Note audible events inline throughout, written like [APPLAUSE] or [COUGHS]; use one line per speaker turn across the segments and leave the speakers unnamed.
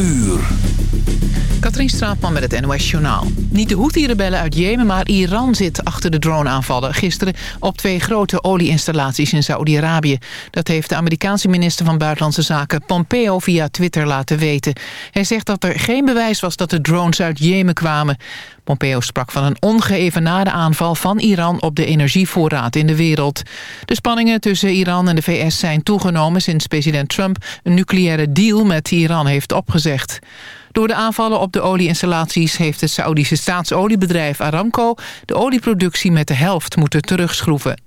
uur.
Straatman met het NOS Journaal. Niet de Houthi-rebellen uit Jemen, maar Iran zit achter de droneaanvallen... gisteren op twee grote olieinstallaties in Saoedi-Arabië. Dat heeft de Amerikaanse minister van Buitenlandse Zaken Pompeo via Twitter laten weten. Hij zegt dat er geen bewijs was dat de drones uit Jemen kwamen. Pompeo sprak van een ongeëvenaarde aanval van Iran op de energievoorraad in de wereld. De spanningen tussen Iran en de VS zijn toegenomen sinds president Trump een nucleaire deal met Iran heeft opgezegd. Door de aanvallen op de olieinstallaties heeft het Saoedische staatsoliebedrijf Aramco de olieproductie met de helft moeten terugschroeven.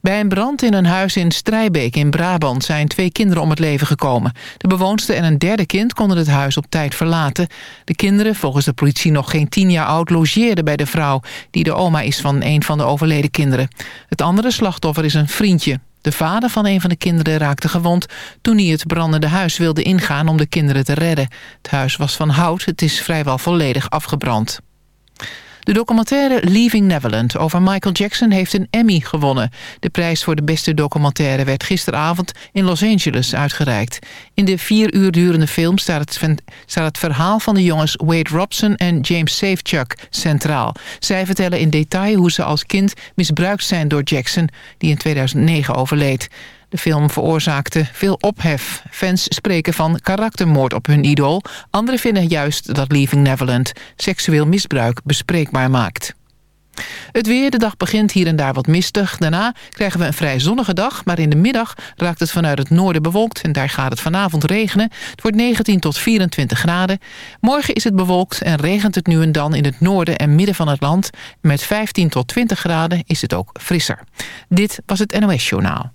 Bij een brand in een huis in Strijbeek in Brabant zijn twee kinderen om het leven gekomen. De bewoonster en een derde kind konden het huis op tijd verlaten. De kinderen, volgens de politie nog geen tien jaar oud, logeerden bij de vrouw... die de oma is van een van de overleden kinderen. Het andere slachtoffer is een vriendje. De vader van een van de kinderen raakte gewond toen hij het brandende huis wilde ingaan om de kinderen te redden. Het huis was van hout, het is vrijwel volledig afgebrand. De documentaire Leaving Neverland over Michael Jackson heeft een Emmy gewonnen. De prijs voor de beste documentaire werd gisteravond in Los Angeles uitgereikt. In de vier uur durende film staat het, verhaal van de jongens Wade Robson en James Safechuck centraal. Zij vertellen in detail hoe ze als kind misbruikt zijn door Jackson, die in 2009 overleed. De film veroorzaakte veel ophef. Fans spreken van karaktermoord op hun idool. Anderen vinden juist dat Leaving Neverland seksueel misbruik bespreekbaar maakt. Het weer, de dag begint hier en daar wat mistig. Daarna krijgen we een vrij zonnige dag, maar in de middag raakt het vanuit het noorden bewolkt en daar gaat het vanavond regenen. Het wordt 19 tot 24 graden. Morgen is het bewolkt en regent het nu en dan in het noorden en midden van het land. Met 15 tot 20 graden is het ook frisser. Dit was het NOS Journaal.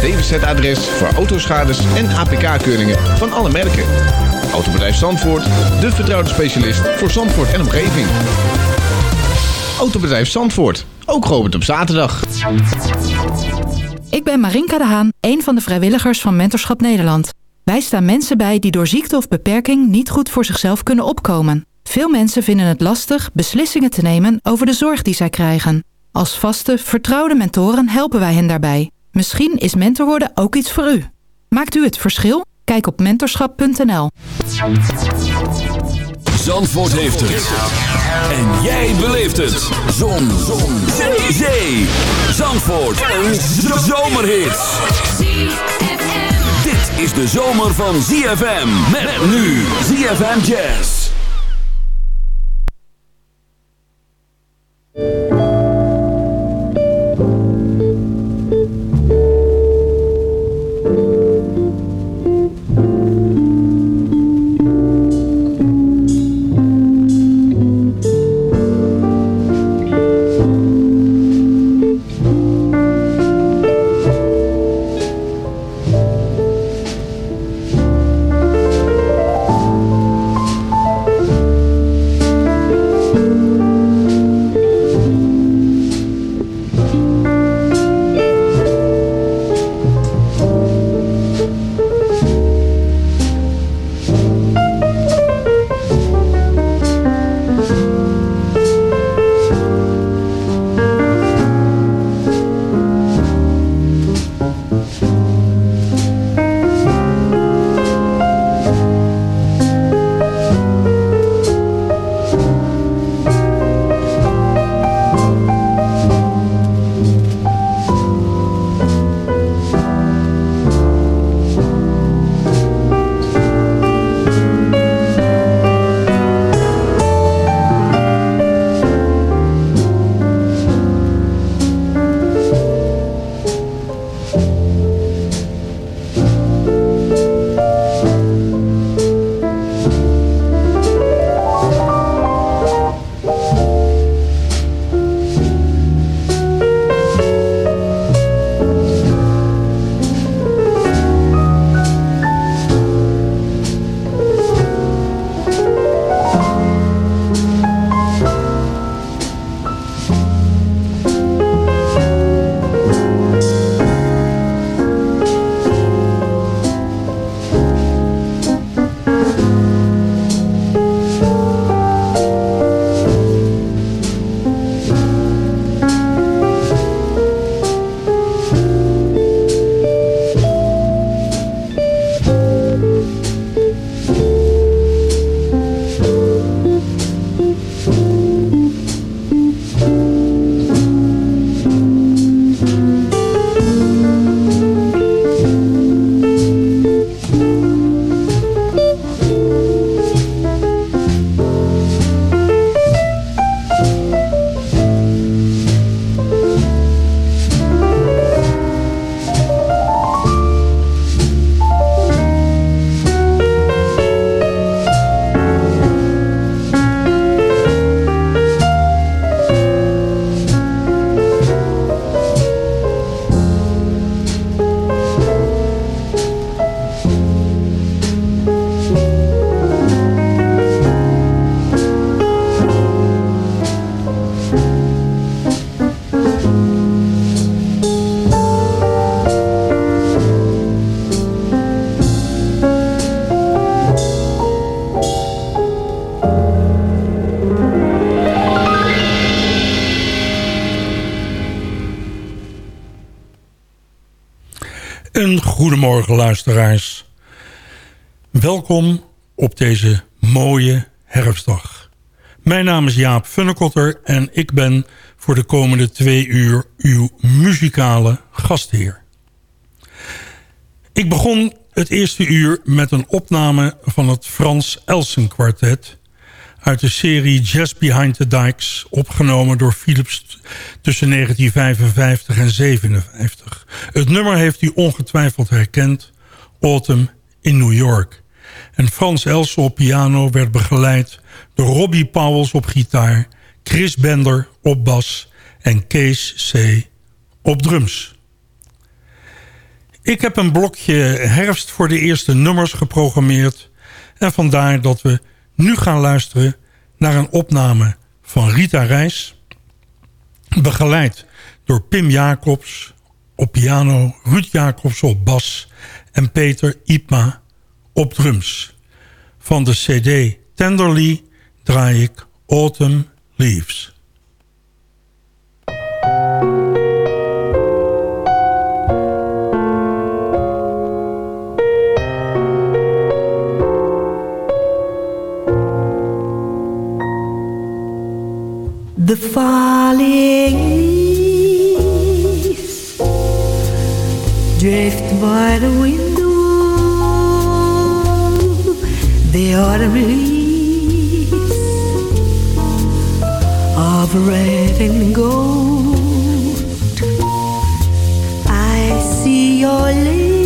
DWZ-adres voor autoschades en APK-keuringen van alle merken. Autobedrijf Zandvoort, de vertrouwde specialist voor Zandvoort en omgeving. Autobedrijf Zandvoort, ook geopend op zaterdag.
Ik ben Marinka de Haan, een van de vrijwilligers van Mentorschap Nederland. Wij staan mensen bij die door ziekte of beperking niet goed voor zichzelf kunnen opkomen. Veel mensen vinden het lastig beslissingen te nemen over de zorg die zij krijgen. Als vaste, vertrouwde mentoren helpen wij hen daarbij. Misschien is mentor worden ook iets voor u. Maakt u het verschil? Kijk op mentorschap.nl.
Zandvoort heeft het. En jij beleeft het. Zon. Zon. Zee. Zee. Zandvoort. Een zomerhit. Dit is de zomer van ZFM. Met nu ZFM Jazz.
Een goedemorgen luisteraars. Welkom op deze mooie herfstdag. Mijn naam is Jaap Funnekotter en ik ben voor de komende twee uur uw muzikale gastheer. Ik begon het eerste uur met een opname van het Frans Elsen kwartet uit de serie Jazz Behind the Dikes... opgenomen door Philips tussen 1955 en 57. Het nummer heeft u ongetwijfeld herkend, Autumn in New York. En Frans Elsen op piano werd begeleid door Robbie Powels op gitaar... Chris Bender op bas en Kees C. op drums. Ik heb een blokje herfst voor de eerste nummers geprogrammeerd... en vandaar dat we nu gaan luisteren naar een opname van Rita Reis... begeleid door Pim Jacobs op piano... Ruud Jacobs op bas en Peter Ipma op drums. Van de cd Tenderly draai ik Autumn Leaves.
The falling leaves drift by the window. The autumn leaves of red and gold. I see your lips,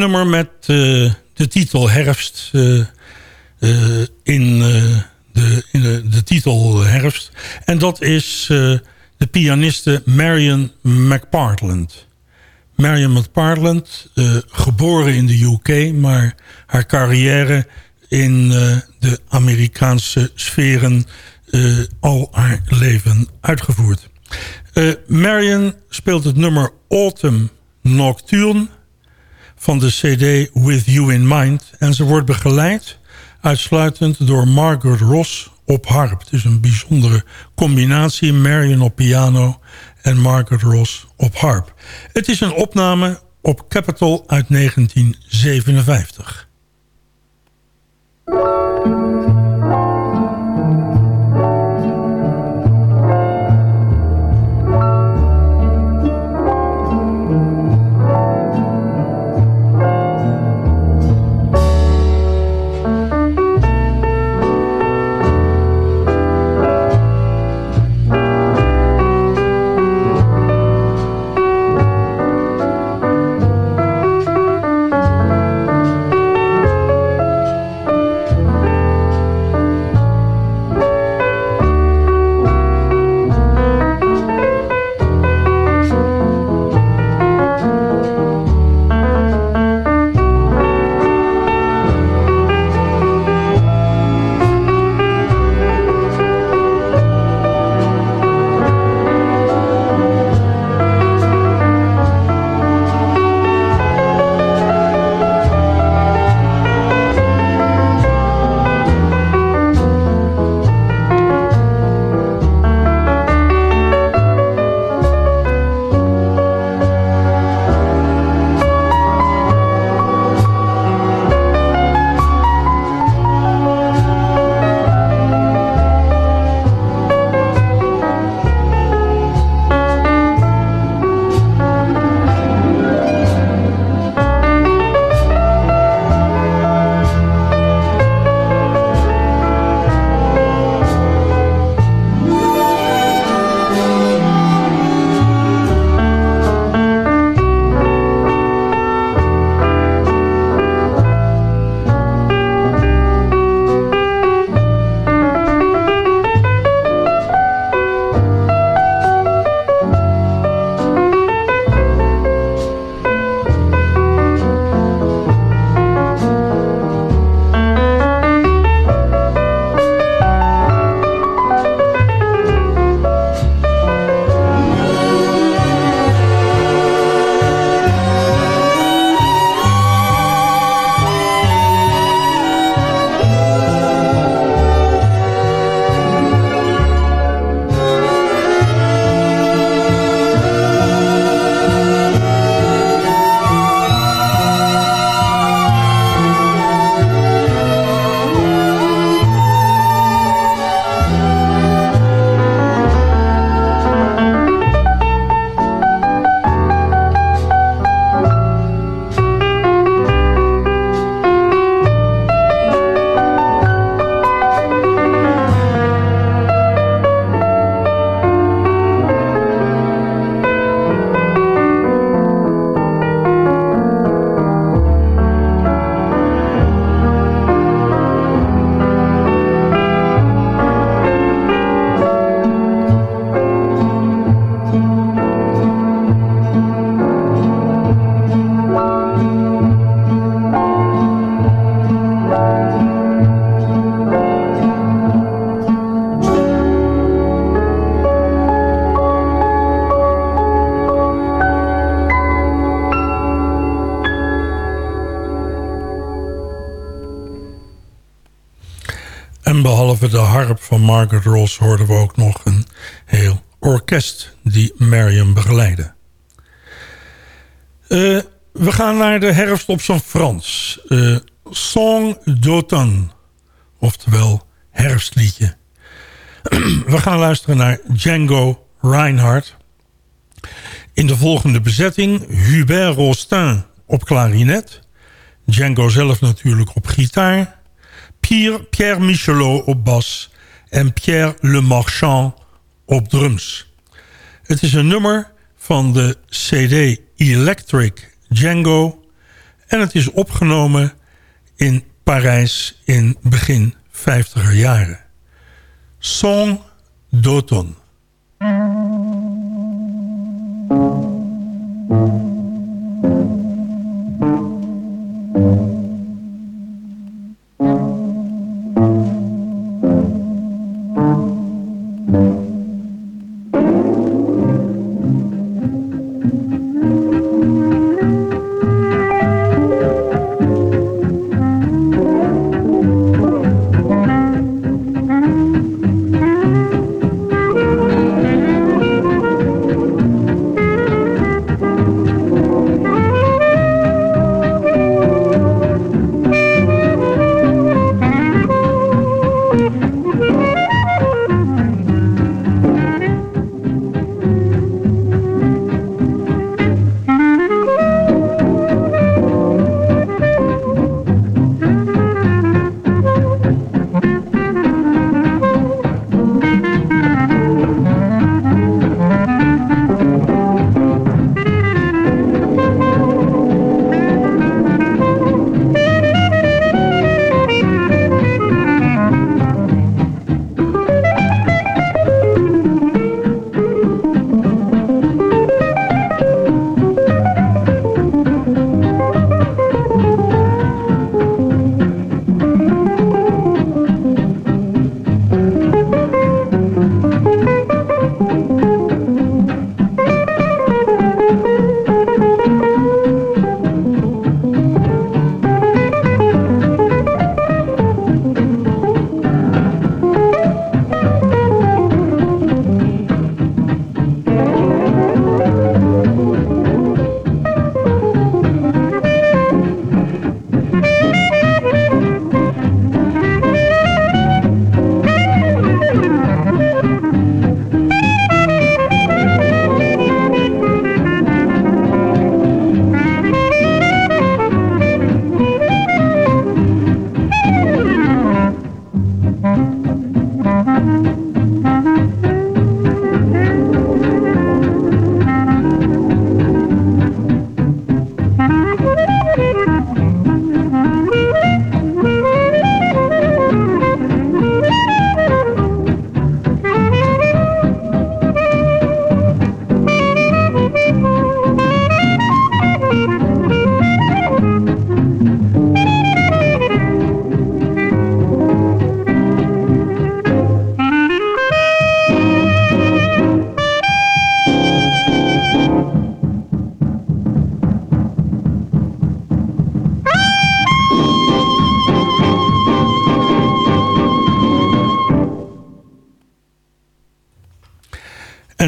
nummer met eh, de titel Herfst eh, eh, in, de, in de, titel Herfst. En dat is de pianiste Marion McPartland. Marion McPartland, geboren in de UK, maar haar carrière in de Amerikaanse sferen al haar leven uitgevoerd. Marion speelt het nummer Autumn Nocturne van de cd With You in Mind. En ze wordt begeleid uitsluitend door Margaret Ross op harp. Het is een bijzondere combinatie. Marion op piano en Margaret Ross op harp. Het is een opname op Capitol uit 1957. Margaret Ross hoorden we ook nog een heel orkest die Mariam begeleidde. Uh, we gaan naar de herfst op zijn Frans. Uh, Song d'automne, oftewel herfstliedje. [CLEARS THROAT] we gaan luisteren naar Django Reinhardt. In de volgende bezetting Hubert Rostin op klarinet. Django zelf natuurlijk op gitaar. Pierre, Pierre Michelot op bas en Pierre Le Marchand op drums. Het is een nummer van de CD Electric Django en het is opgenomen in Parijs in begin 50er jaren. Song d'automne.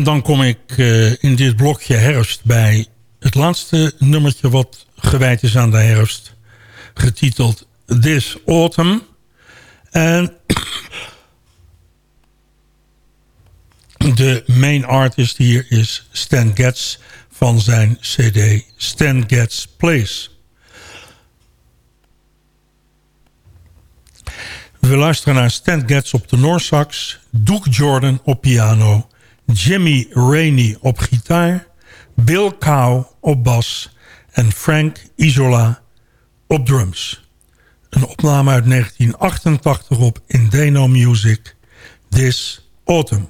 En dan kom ik uh, in dit blokje herfst bij het laatste nummertje wat gewijd is aan de herfst. Getiteld This Autumn. En [COUGHS] de main artist hier is Stan Getz van zijn cd Stan Getz Place. We luisteren naar Stan Getz op de Noorsax, Duke Jordan op piano, Jimmy Rainey op gitaar, Bill Cow op bas en Frank Isola op drums. Een opname uit 1988 op Indeno Music, This Autumn.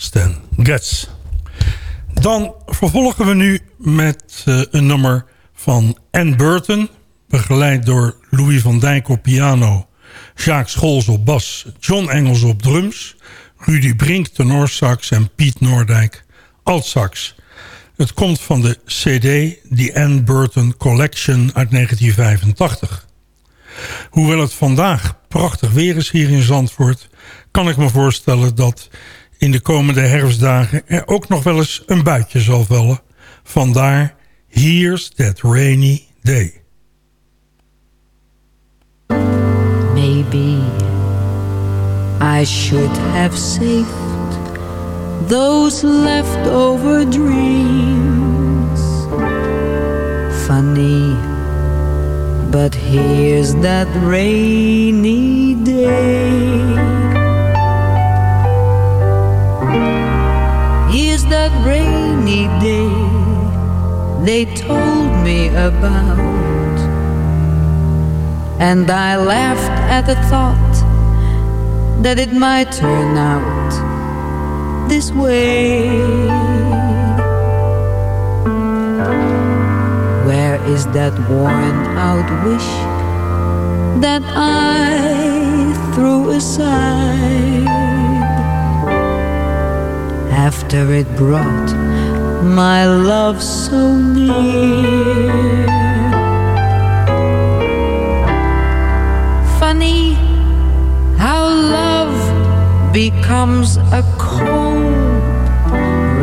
Stan Getz. Dan vervolgen we nu met uh, een nummer van Ann Burton... begeleid door Louis van Dijk op piano... Jacques Scholz op bas, John Engels op drums... Rudy Brink tenorsax en Piet Noordijk altsax. Het komt van de CD The Ann Burton Collection uit 1985. Hoewel het vandaag prachtig weer is hier in Zandvoort... kan ik me voorstellen dat in de komende herfstdagen... er ook nog wel eens een buitje zal vallen. Vandaar Here's That Rainy Day.
Maybe I should have saved those leftover dreams. Funny But here's that rainy day rainy day they told me about. And I laughed at the thought that it might turn out this way. Where is that worn out wish that I threw aside after it brought my love so near? Funny how love becomes a cold,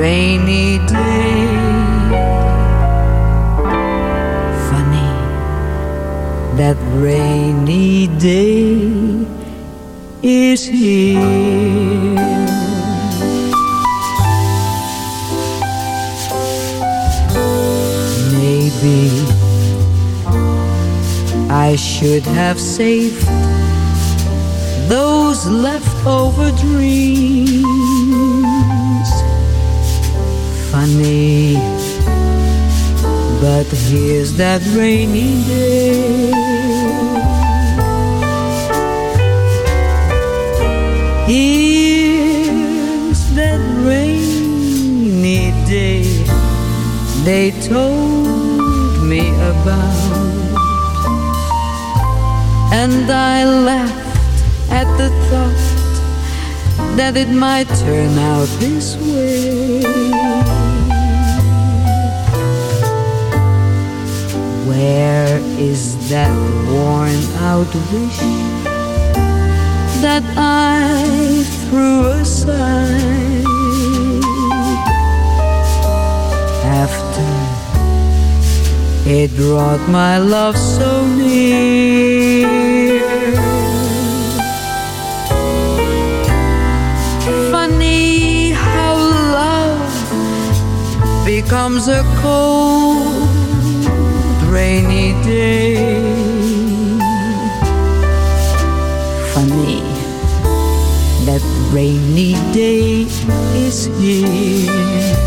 rainy day. Funny that rainy day is here. Maybe I should have saved those leftover dreams. Funny, but here's that rainy day. Here's that rainy day they told me about, and I laughed at the thought that it might turn out this way. Where is that worn out wish that I threw aside it brought my love so near? Funny how love becomes a cold, rainy day. Funny that rainy day is here.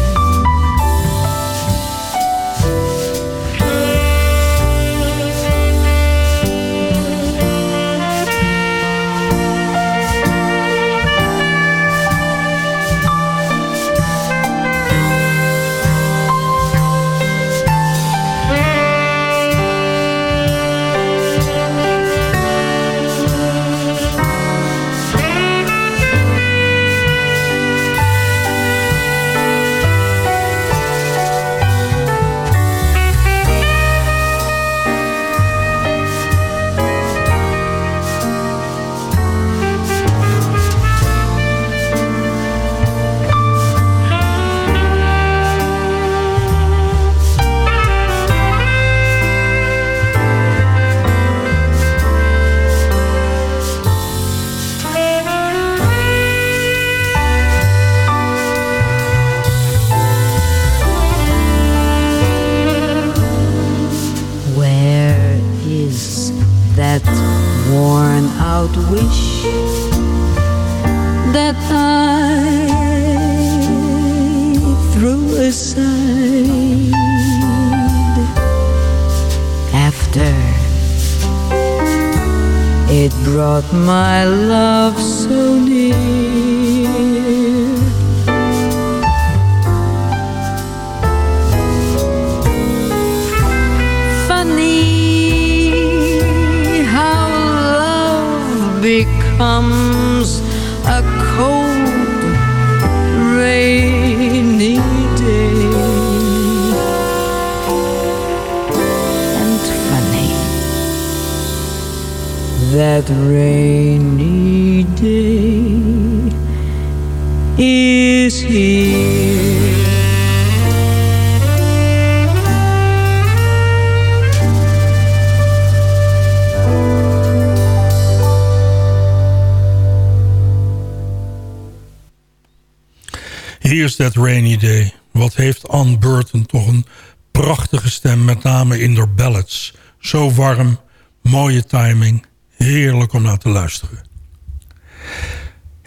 Here's That Rainy Day. Wat heeft Ann Burton toch een prachtige stem, met name in de ballads. Zo warm, mooie timing, heerlijk om naar te luisteren.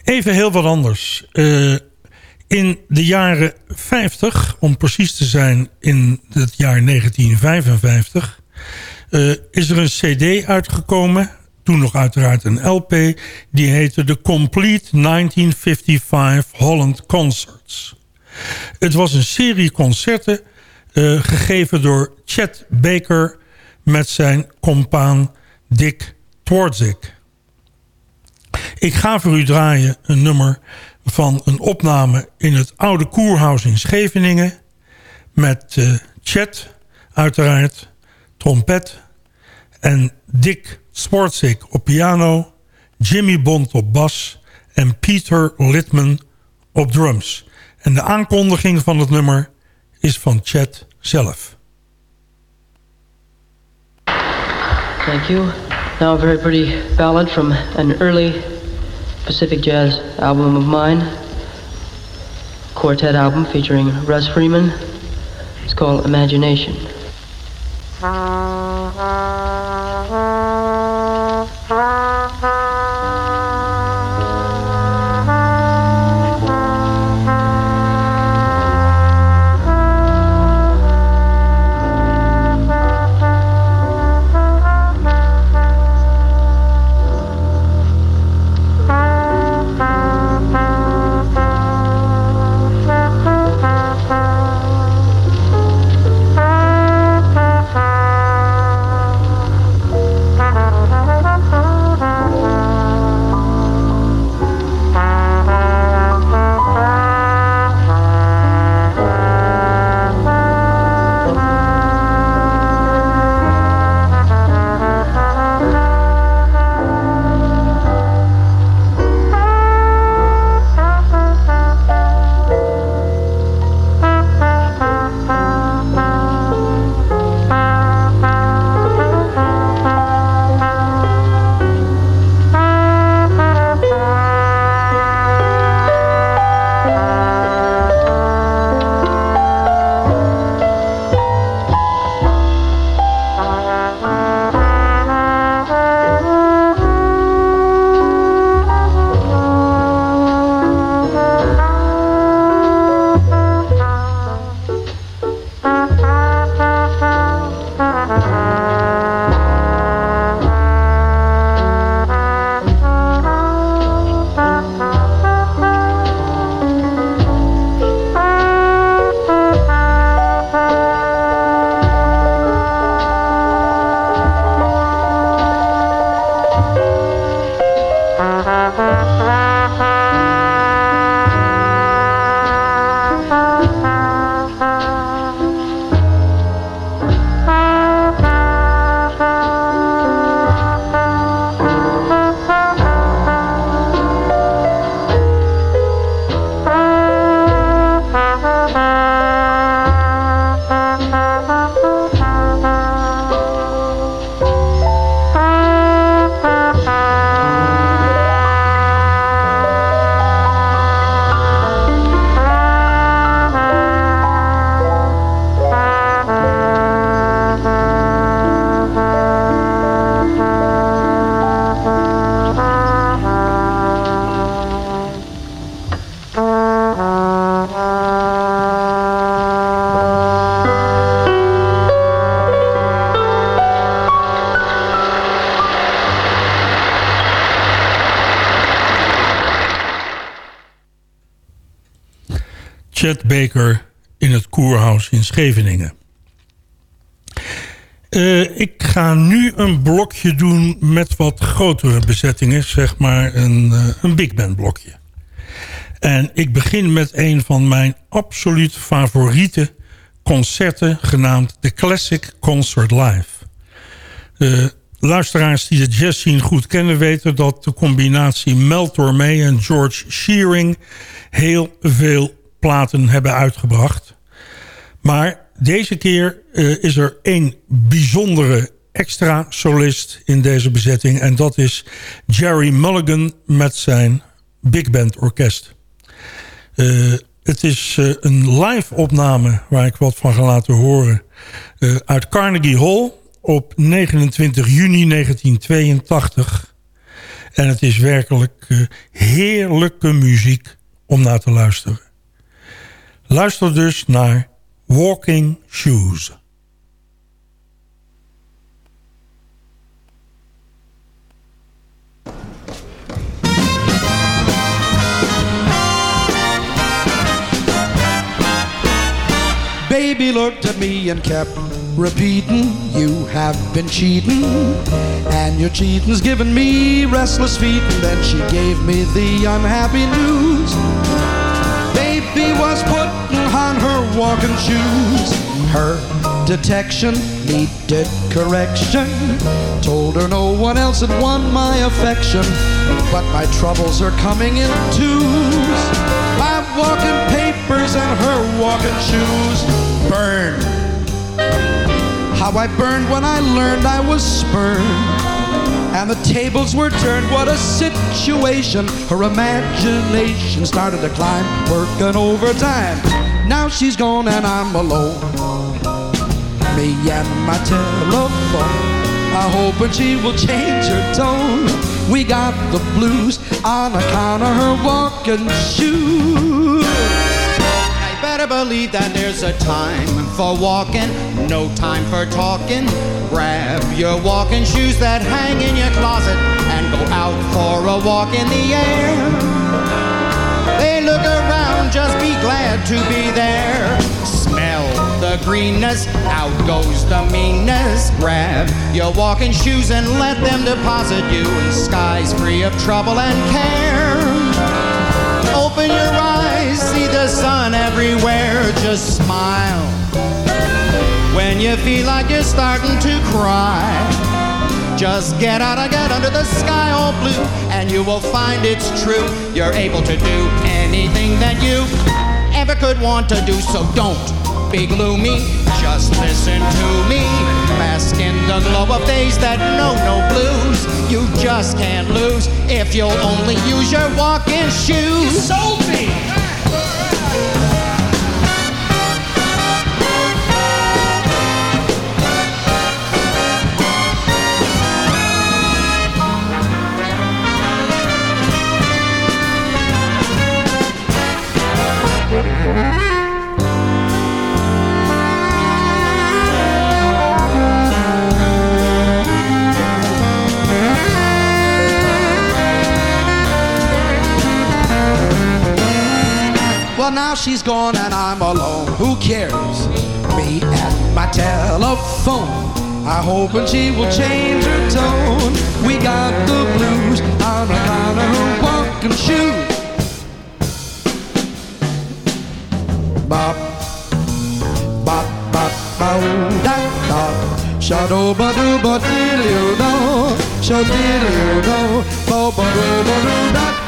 Even heel wat anders. Eh, in de jaren 50, om precies te zijn in het jaar 1955... Uh, is er een cd uitgekomen, toen nog uiteraard een LP... die heette The Complete 1955 Holland Concerts. Het was een serie concerten uh, gegeven door Chet Baker... met zijn compaan Dick Twardzik. Ik ga voor u draaien een nummer van een opname in het oude Koerhuis in Scheveningen... met uh, Chet, uiteraard, trompet... en Dick Sportzik op piano... Jimmy Bond op bas en Peter Litman op drums. En de aankondiging van het nummer is van Chet zelf.
Thank you. Now a very pretty ballad from an early Pacific Jazz album of mine, quartet album featuring Russ Freeman. It's called Imagination. Ah.
Chet Baker in het Koerhuis in Scheveningen. Uh, ik ga nu een blokje doen met wat grotere bezettingen. Zeg maar een, uh, een big band blokje. En ik begin met een van mijn absoluut favoriete concerten... genaamd The Classic Concert Live. Uh, luisteraars die de jazz scene goed kennen weten... dat de combinatie Mel Tormé en George Shearing... heel veel platen hebben uitgebracht. Maar deze keer uh, is er één bijzondere extra solist in deze bezetting. En dat is Jerry Mulligan met zijn Big Band Orkest. Uh, het is uh, een live opname waar ik wat van ga laten horen. uit Carnegie Hall op 29 juni 1982. En het is werkelijk heerlijke muziek om naar te luisteren. Luister dus naar Walking Shoes.
Baby looked at me and kept repeating, You have been cheating, and your cheating's given me restless feet. And then she gave me the unhappy news. Baby was putting on her walking shoes. Her detection needed correction. Told her no one else had won my affection, but my troubles are coming in twos. My walking papers and her walking shoes burn. How I burned when I learned I was spurned. And the tables were turned, what a situation. Her imagination started to climb, working overtime. Now she's gone and I'm alone. Me and my telephone. I hope she will change her tone. We got the blues on account of her walking shoes.
I better believe that there's a time for walking, no time for talking. Grab your walking shoes that hang in your closet and go out for a walk in the air. They look around, just be glad to be there. Smell the greenness, out goes the meanness. Grab your walking shoes and let them deposit you in skies free of trouble and care. Open your eyes, see the sun everywhere, just smile. When you feel like you're starting to cry, just get out and get under the sky all blue, and you will find it's true. You're able to do anything that you ever could want to do, so don't be gloomy. Just listen to me. Bask in the glow of days that know no blues. You just can't lose if you'll only use your walking shoes. You sold me.
She's gone and I'm alone. Who cares? Me and my telephone. I hope and she will change her tone. We got the blues on account of her walking shoes. Bop, bop, bop, bow, da, da. Shadow ba doo ba diddle do, shadow diddle do, bo ba doo ba doo da.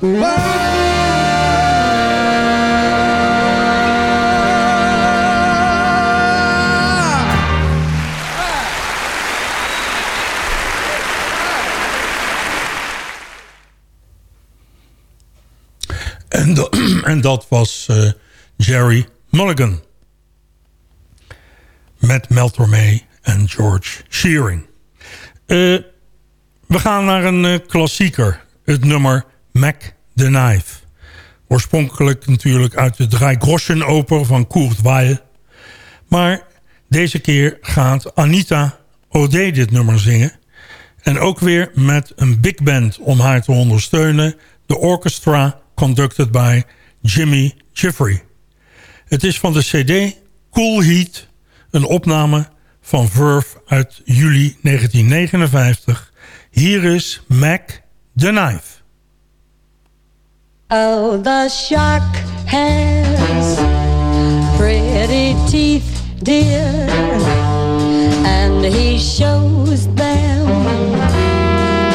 En, [CLEARS THROAT] en dat was eh, Jerry Mulligan. Met Mel en George Shearing. Eh, we gaan naar een eh, klassieker. Het nummer Mac the Knife. Oorspronkelijk natuurlijk uit de Dreigroschenoper van Kurt Weill. Maar deze keer gaat Anita O'Day dit nummer zingen. En ook weer met een big band om haar te ondersteunen. De orchestra conducted by Jimmy Jeffrey. Het is van de cd Cool Heat, een opname van Verve uit juli 1959. Hier is Mac the Knife.
Oh, the shark has pretty teeth, dear, and he shows them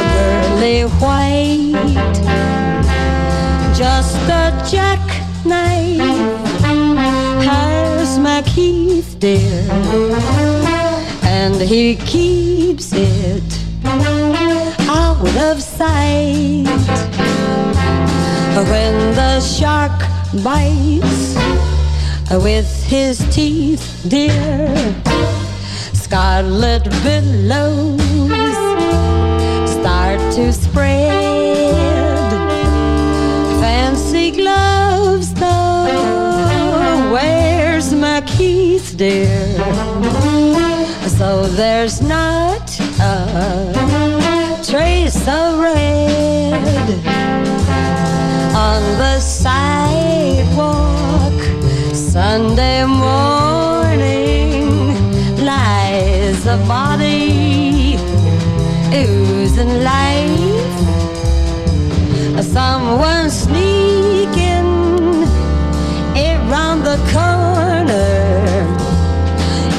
pearly white. Just a jackknife has my McKeith, dear, and he keeps it out of sight. When the shark bites uh, with his teeth, dear, scarlet billows start
to spread. Fancy gloves, though. Where's my keys, dear? So there's not a trace of red sidewalk Sunday morning lies a body oozing life. Someone sneaking around the corner.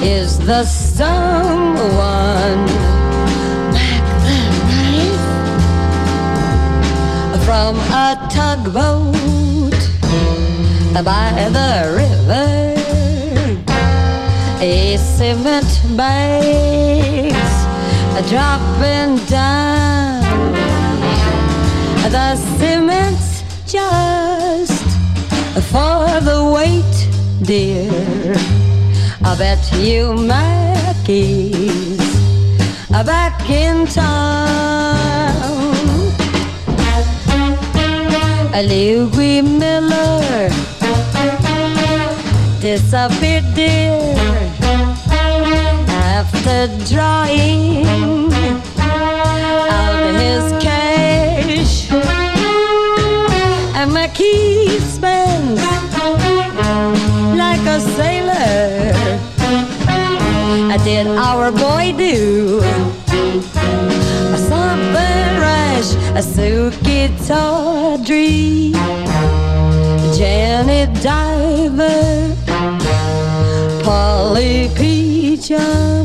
Is the someone from a tugboat by the river? A cement bags dropping down. The cement's just for the weight, dear. I bet you Mackey's back in town. Louis Miller disappeared, dear, after drawing out his cash. And McKee spends like a sailor. Did our boy do something rash? A Suki Tawdry, Janet Diver,
家。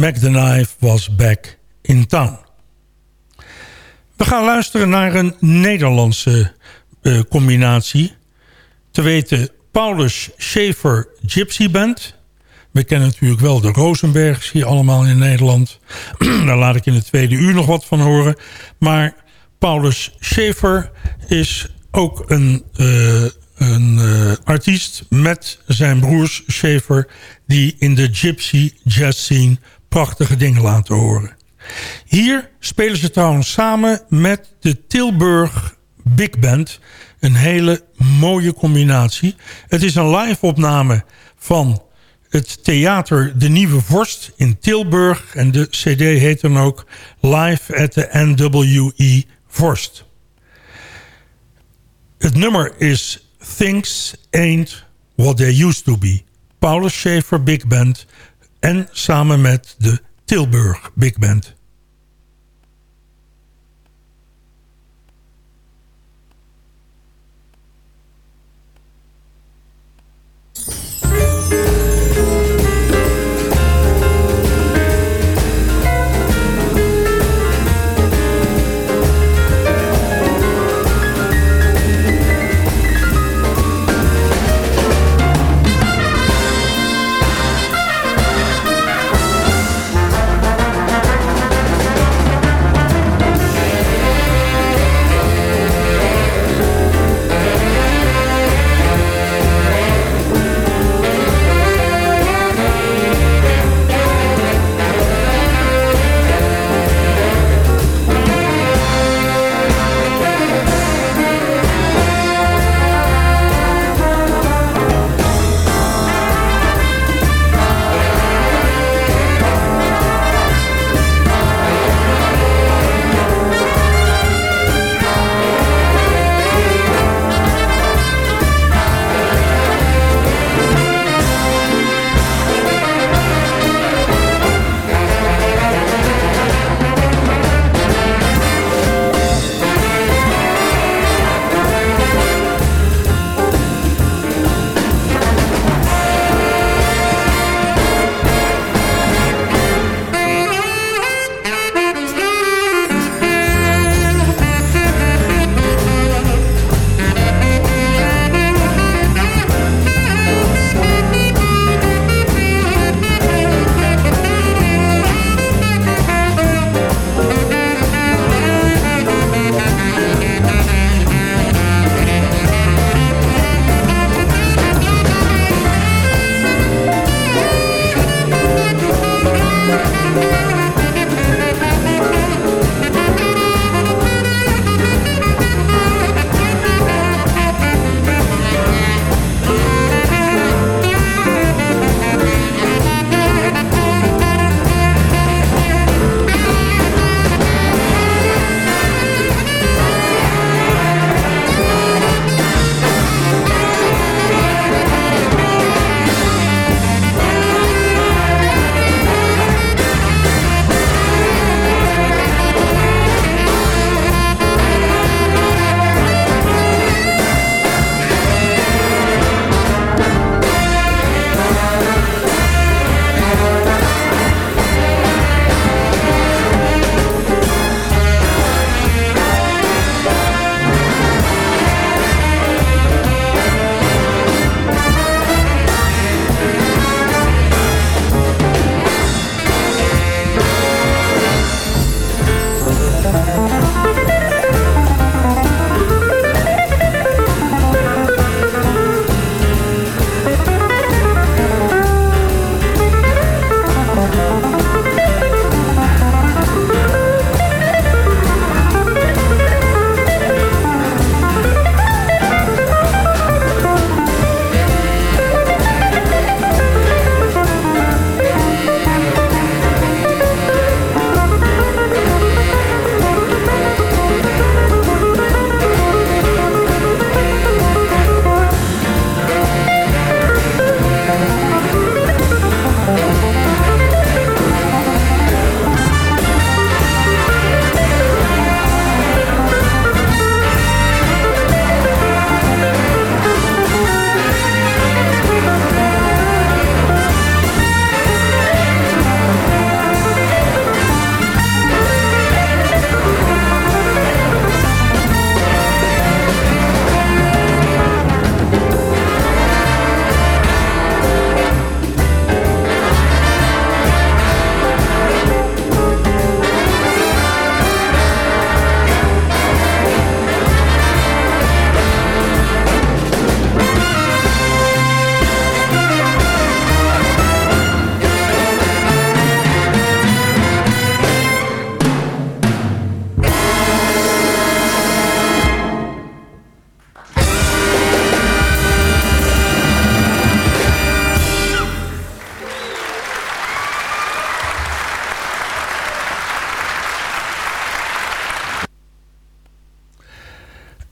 Mac the Knife was back in town. We gaan luisteren naar een Nederlandse eh, combinatie. Te weten Paulus Schaefer Gypsy Band. We kennen natuurlijk wel de Rosenbergs hier allemaal in Nederland. [CLEARS THROAT] Daar laat ik in het tweede uur nog wat van horen. Maar Paulus Schaefer is ook een, eh, een eh, artiest met zijn broers Schaefer... die in de gypsy jazz scene prachtige dingen laten horen. Hier spelen ze trouwens samen met de Tilburg Big Band. Een hele mooie combinatie. Het is een live opname van het theater De Nieuwe Vorst in Tilburg. En de cd heet dan ook Live at the NWE Vorst. Het nummer is Things Ain't What They Used To Be. Paulus Schaefer Big Band en samen met de Tilburg Big Band.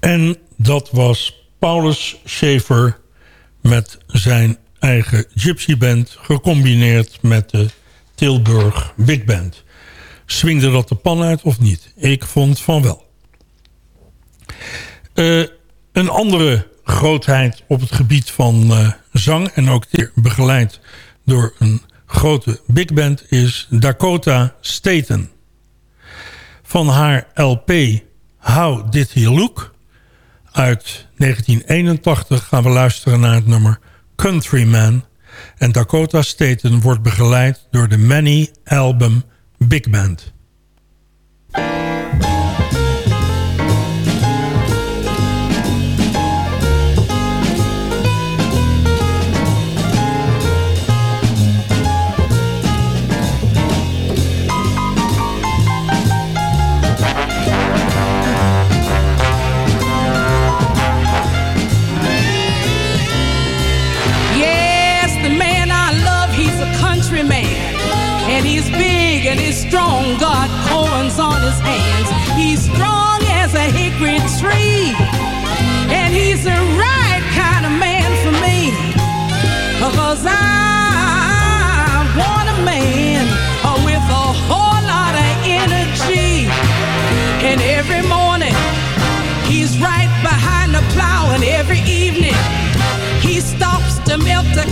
En dat was Paulus Schaefer met zijn eigen Gypsy Band... gecombineerd met de Tilburg Big Band. Swingde dat de pan uit of niet? Ik vond van wel. Uh, een andere grootheid op het gebied van uh, zang... en ook begeleid door een grote big band... is Dakota Staten. Van haar LP How Did He Look... uit 1981 gaan we luisteren naar het nummer Countryman... en Dakota Staten wordt begeleid door de Many Album Big Band.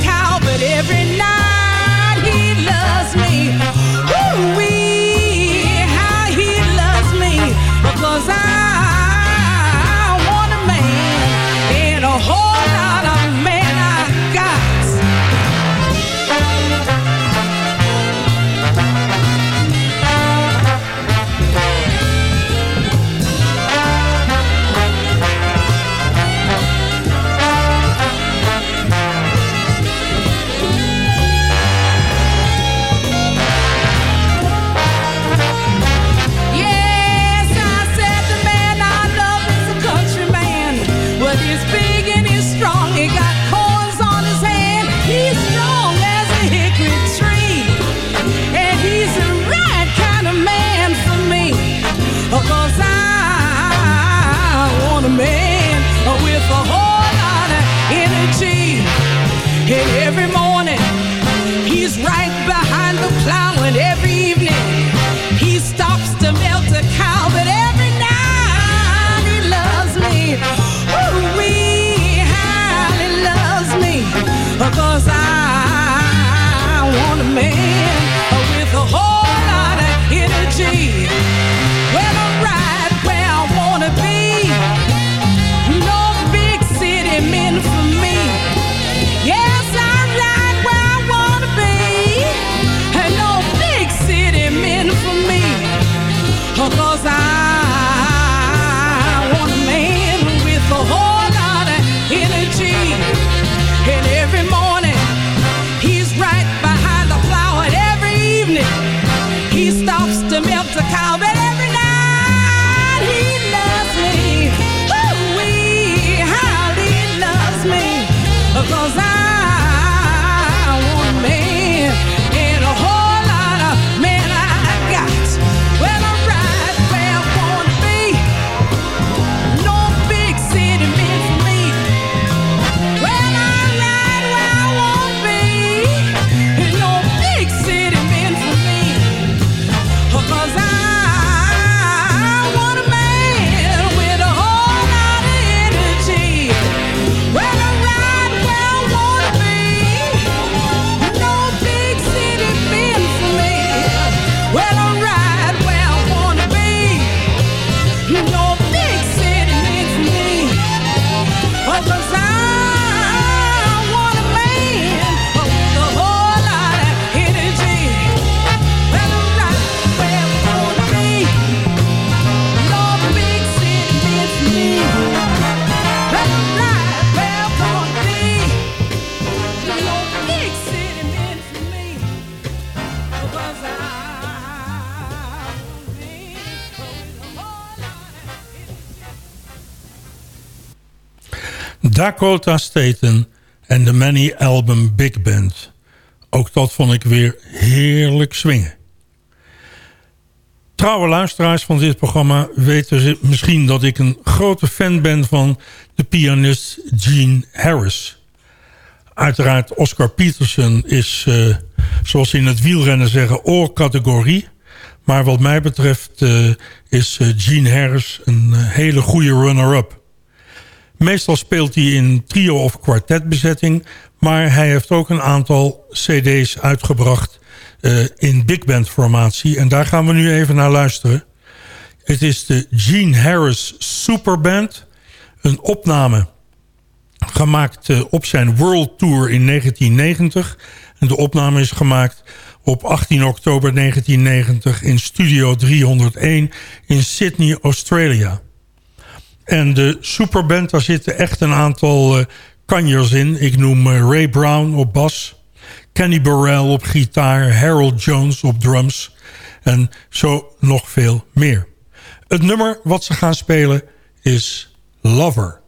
cow Dakota Staten en de Many Album Big Band. Ook dat vond ik weer heerlijk swingen.
Trouwe luisteraars van dit programma weten misschien dat ik een grote fan ben van de pianist Gene Harris. Uiteraard Oscar Peterson is, uh, zoals ze in het wielrennen zeggen, oorcategorie. Maar wat mij betreft uh, is uh, Gene Harris een hele goede runner-up. Meestal speelt hij in trio- of kwartetbezetting... maar hij heeft ook een aantal cd's uitgebracht uh, in big band formatie. En daar gaan we nu even naar luisteren. Het is de Gene Harris Superband. Een opname gemaakt uh, op zijn World Tour in 1990. En de opname is gemaakt op 18 oktober 1990 in Studio 301 in Sydney, Australia. En de superband, daar zitten echt een aantal uh, kanjers in. Ik noem uh, Ray Brown op bas. Kenny Burrell op gitaar. Harold Jones op drums. En zo nog veel meer. Het nummer wat ze gaan spelen is Lover.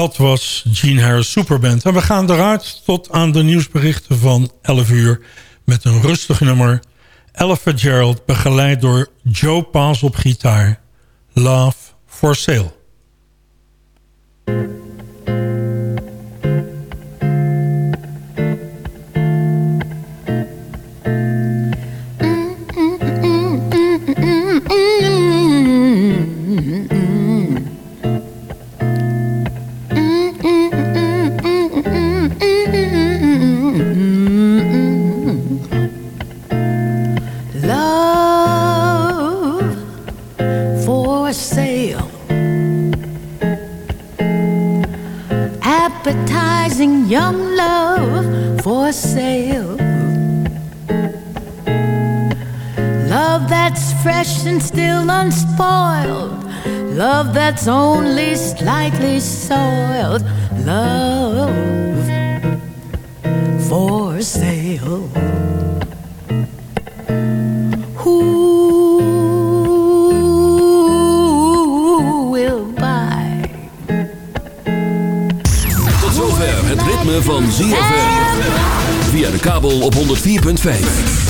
Dat was Gene Harris Superband. En we gaan eruit tot aan de nieuwsberichten van 11 uur... met een rustig nummer. Ella Gerald begeleid door Joe Paas op gitaar. Love for Sale.
And still unspoiled. Love that's only slightly soiled. Love for sale. Who will buy?
Zover het ritme van ZFM. Via de kabel op 104.5.